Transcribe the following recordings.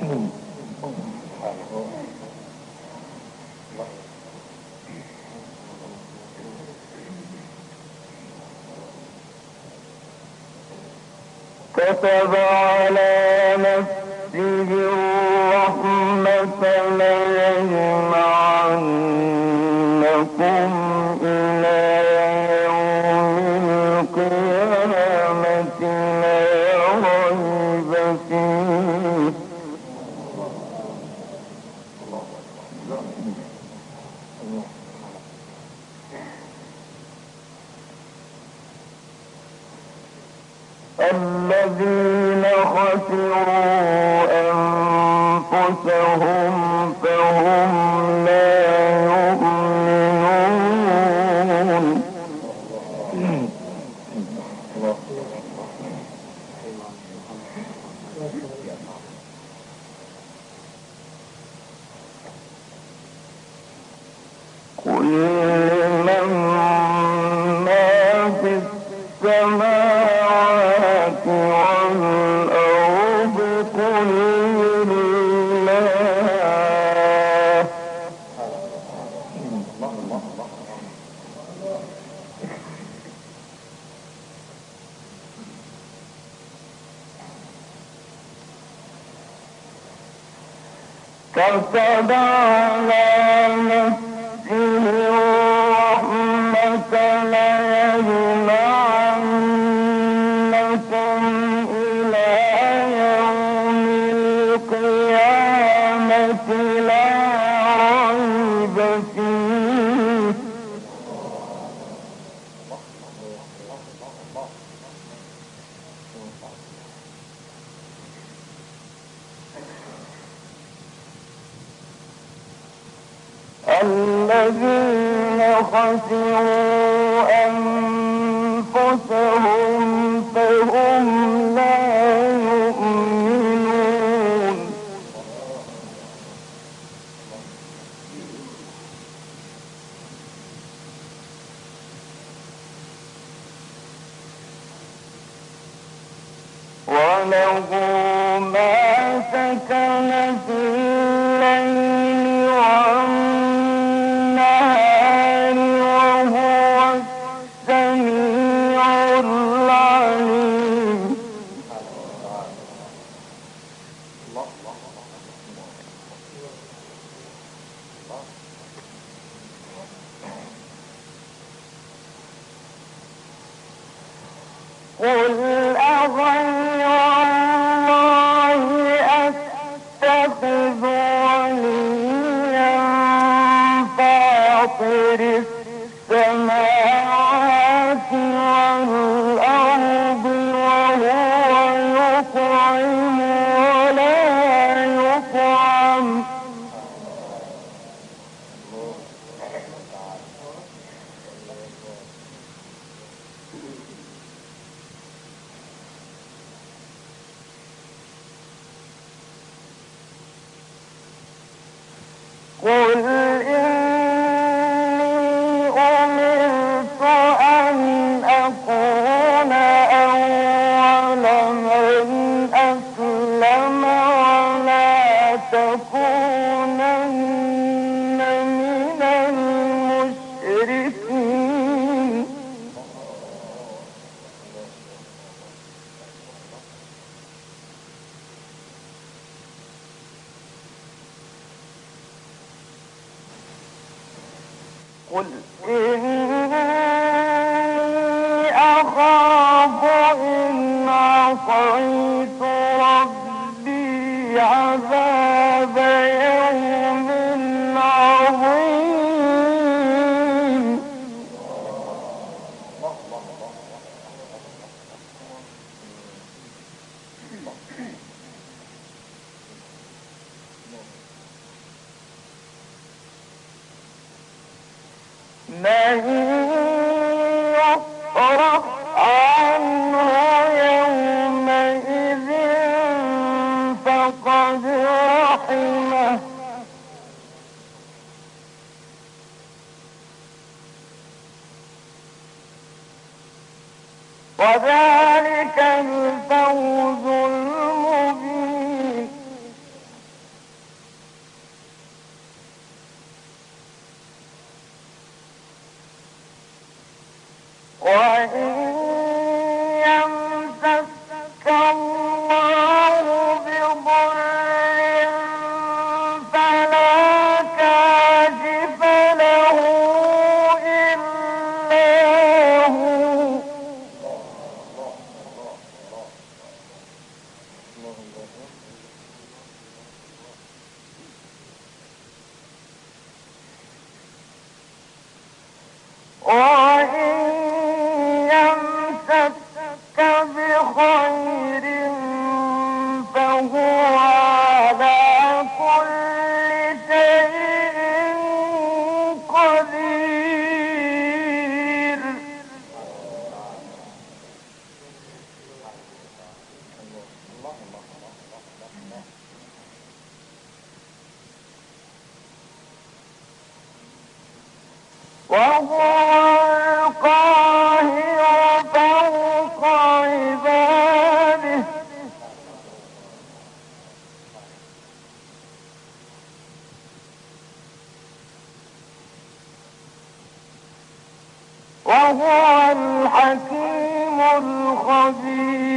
um, 我爷 الذين خسروا أنفسهم bird it is. عذاب Why? وهو الحكيم الخبير.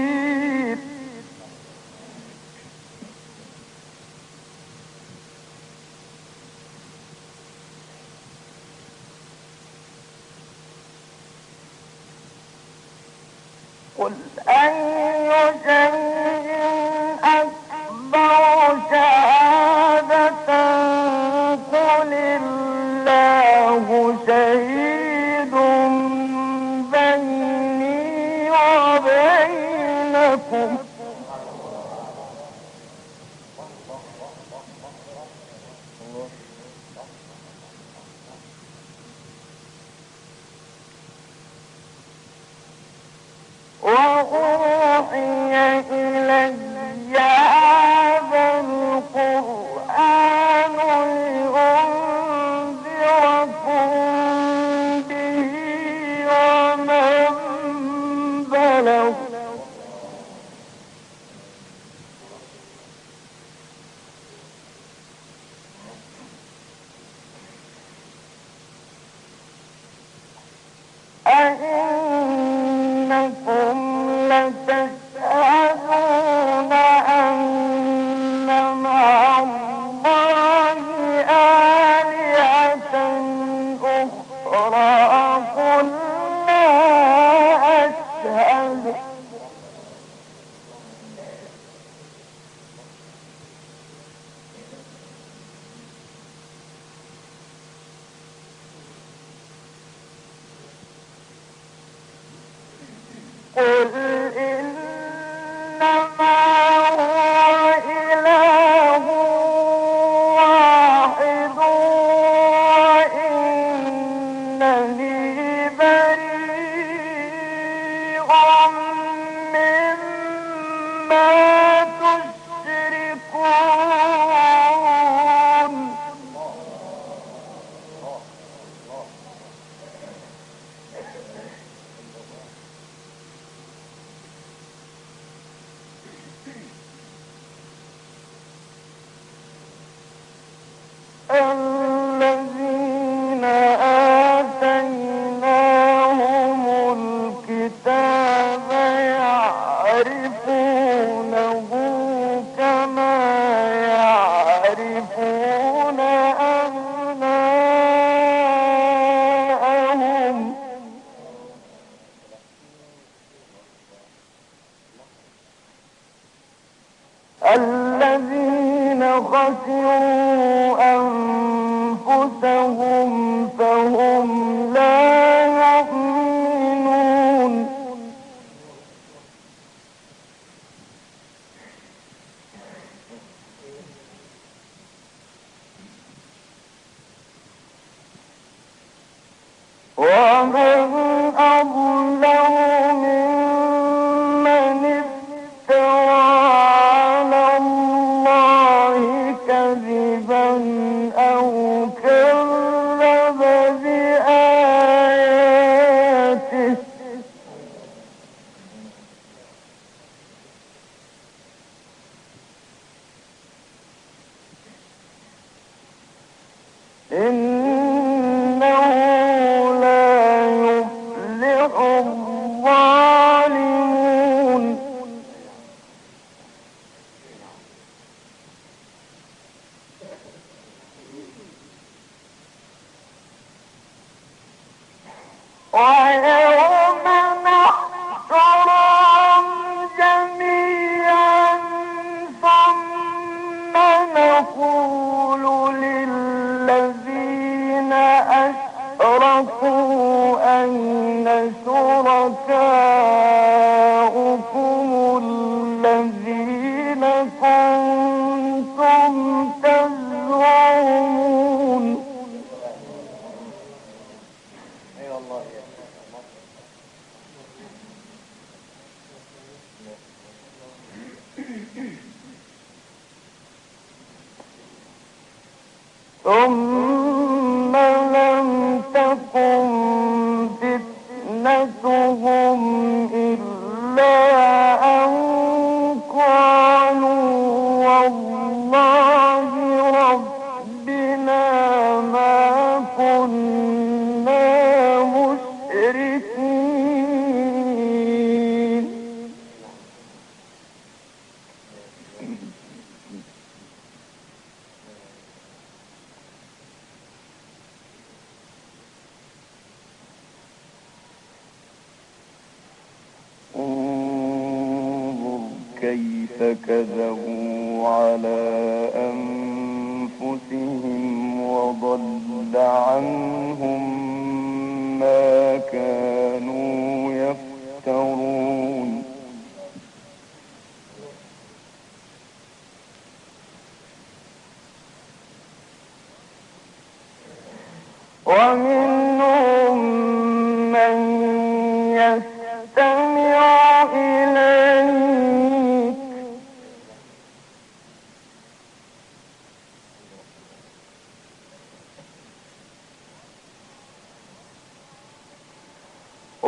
خسروا Oh,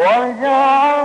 وجعلنا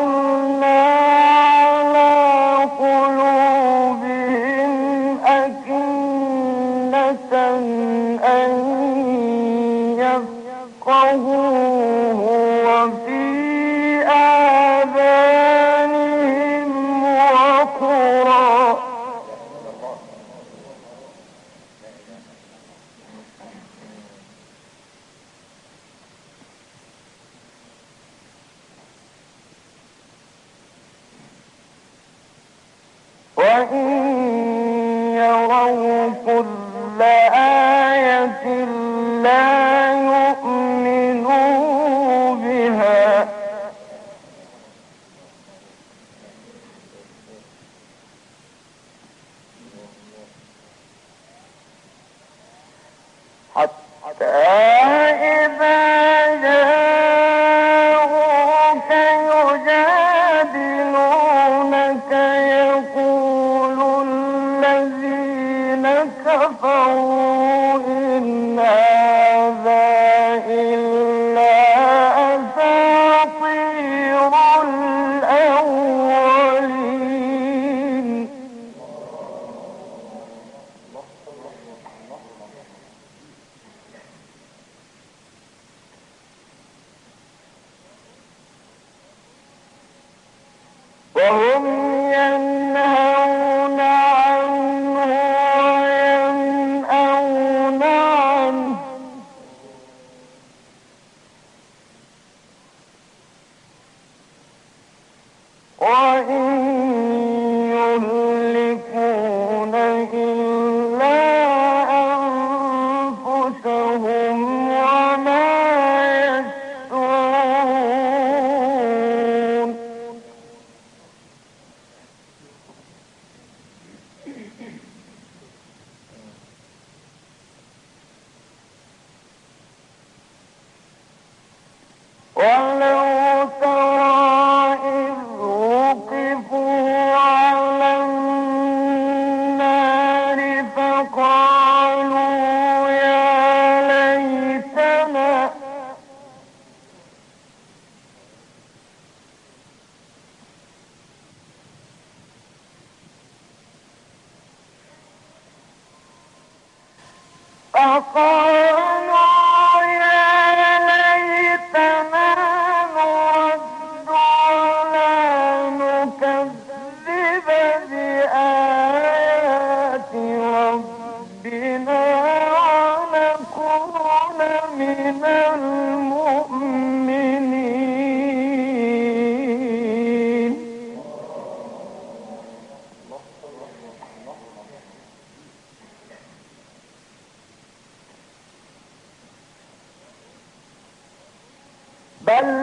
بل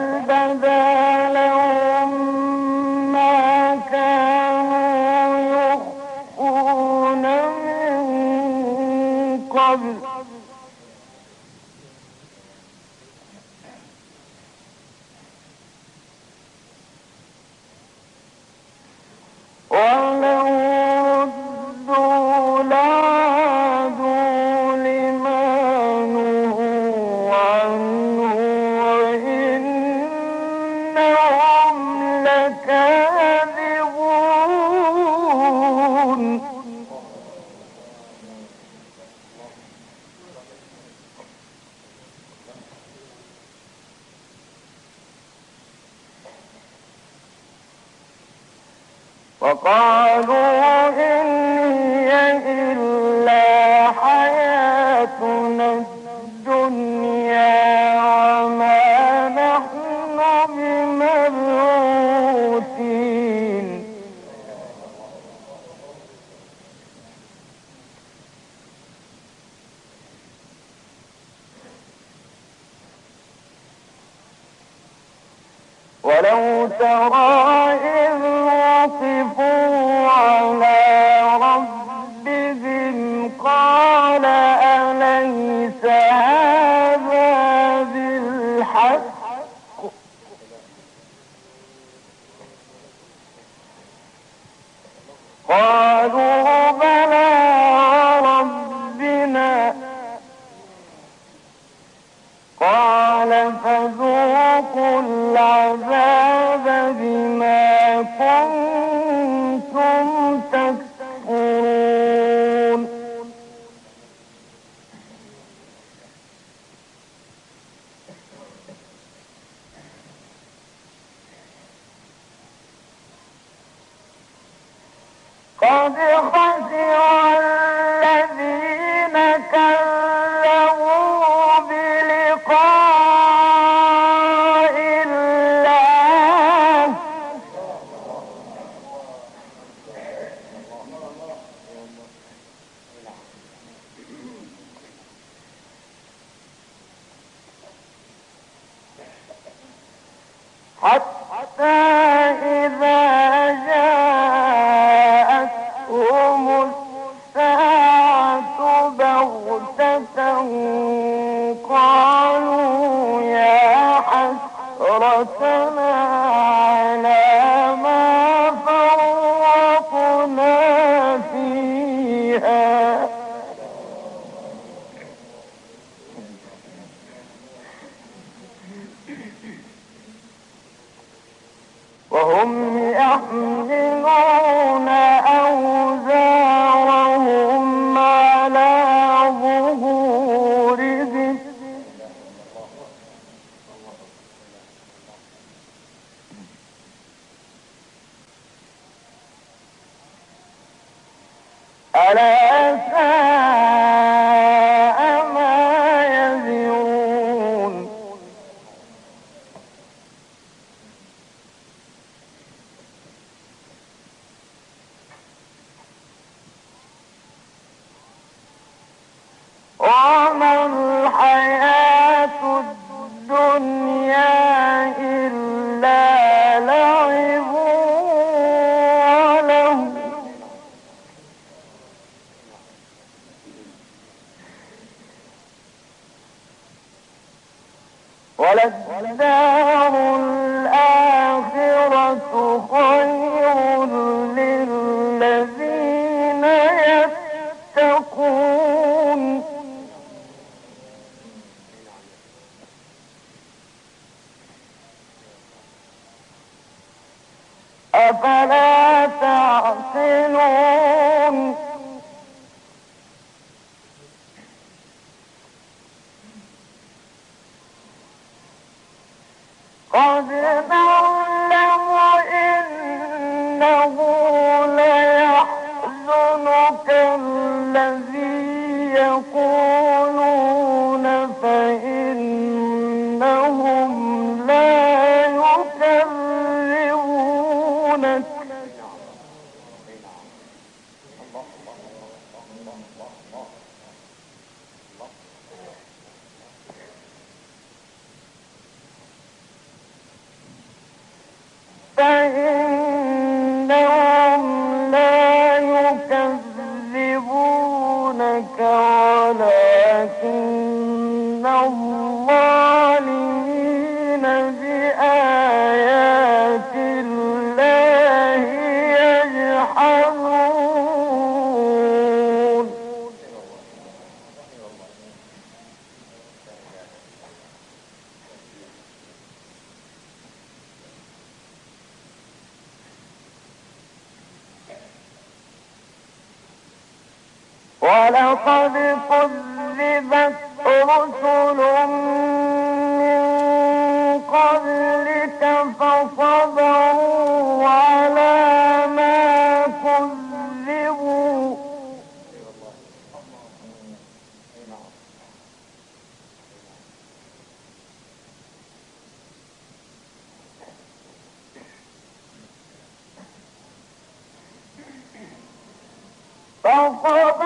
وقالوا قد خسر here. وللدار है Oh,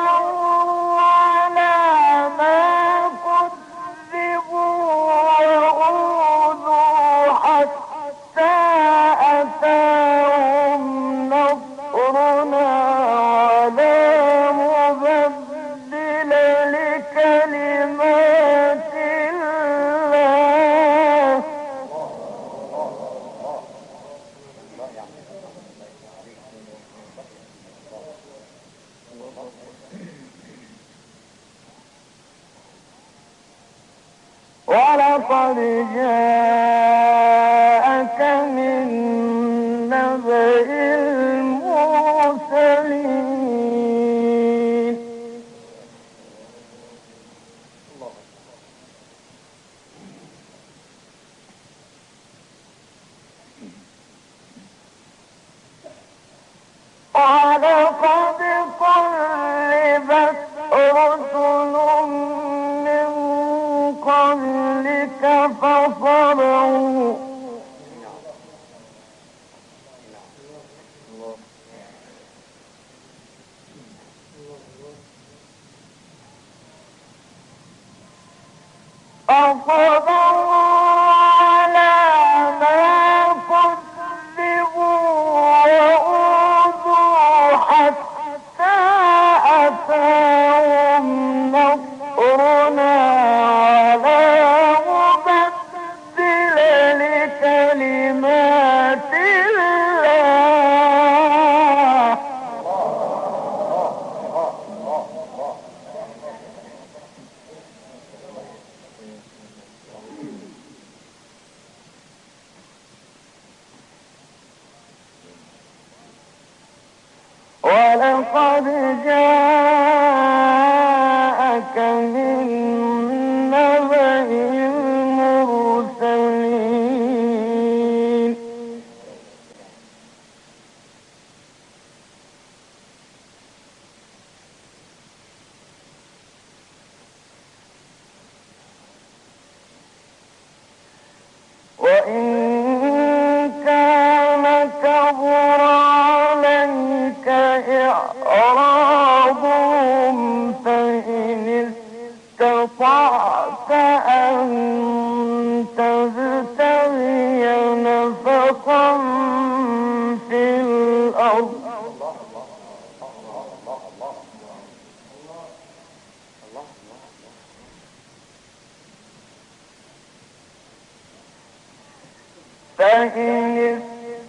ಹೋಗ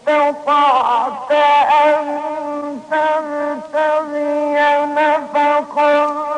استطعت أن تبتغي نفقا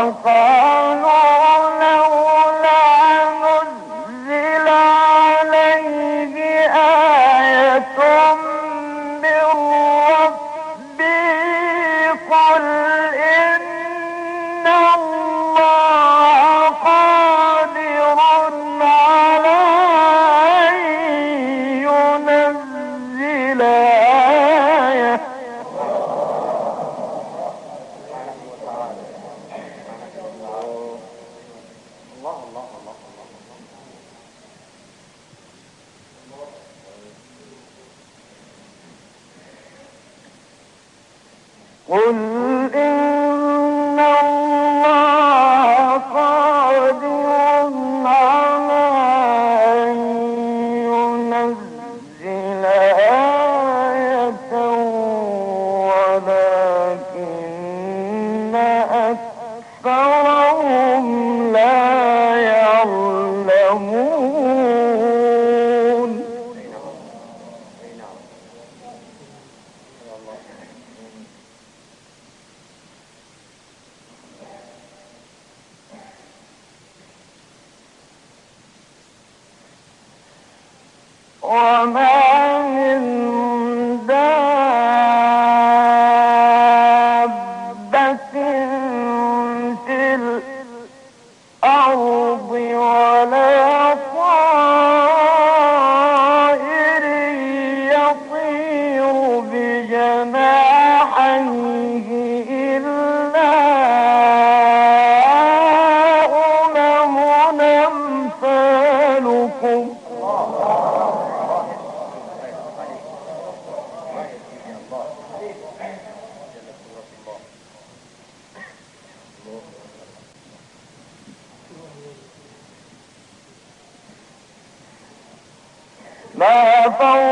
long for Oh.